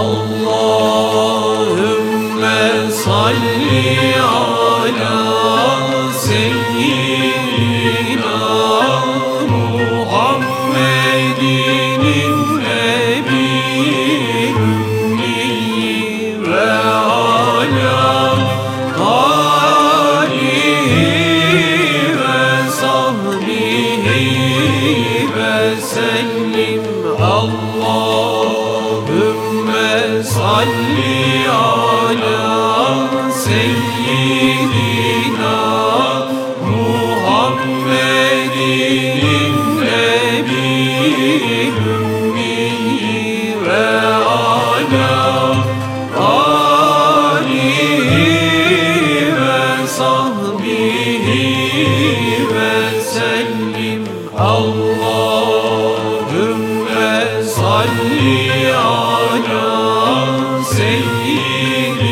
Allahümme salli ala seyyidina Muhammedin nebi ümmi ve ala alihi ve sahbihi ve sellim. Allahümme salli ala seyyidina Muhammedin nebi ümmi ve ala alihi ve sahbihi ve sellim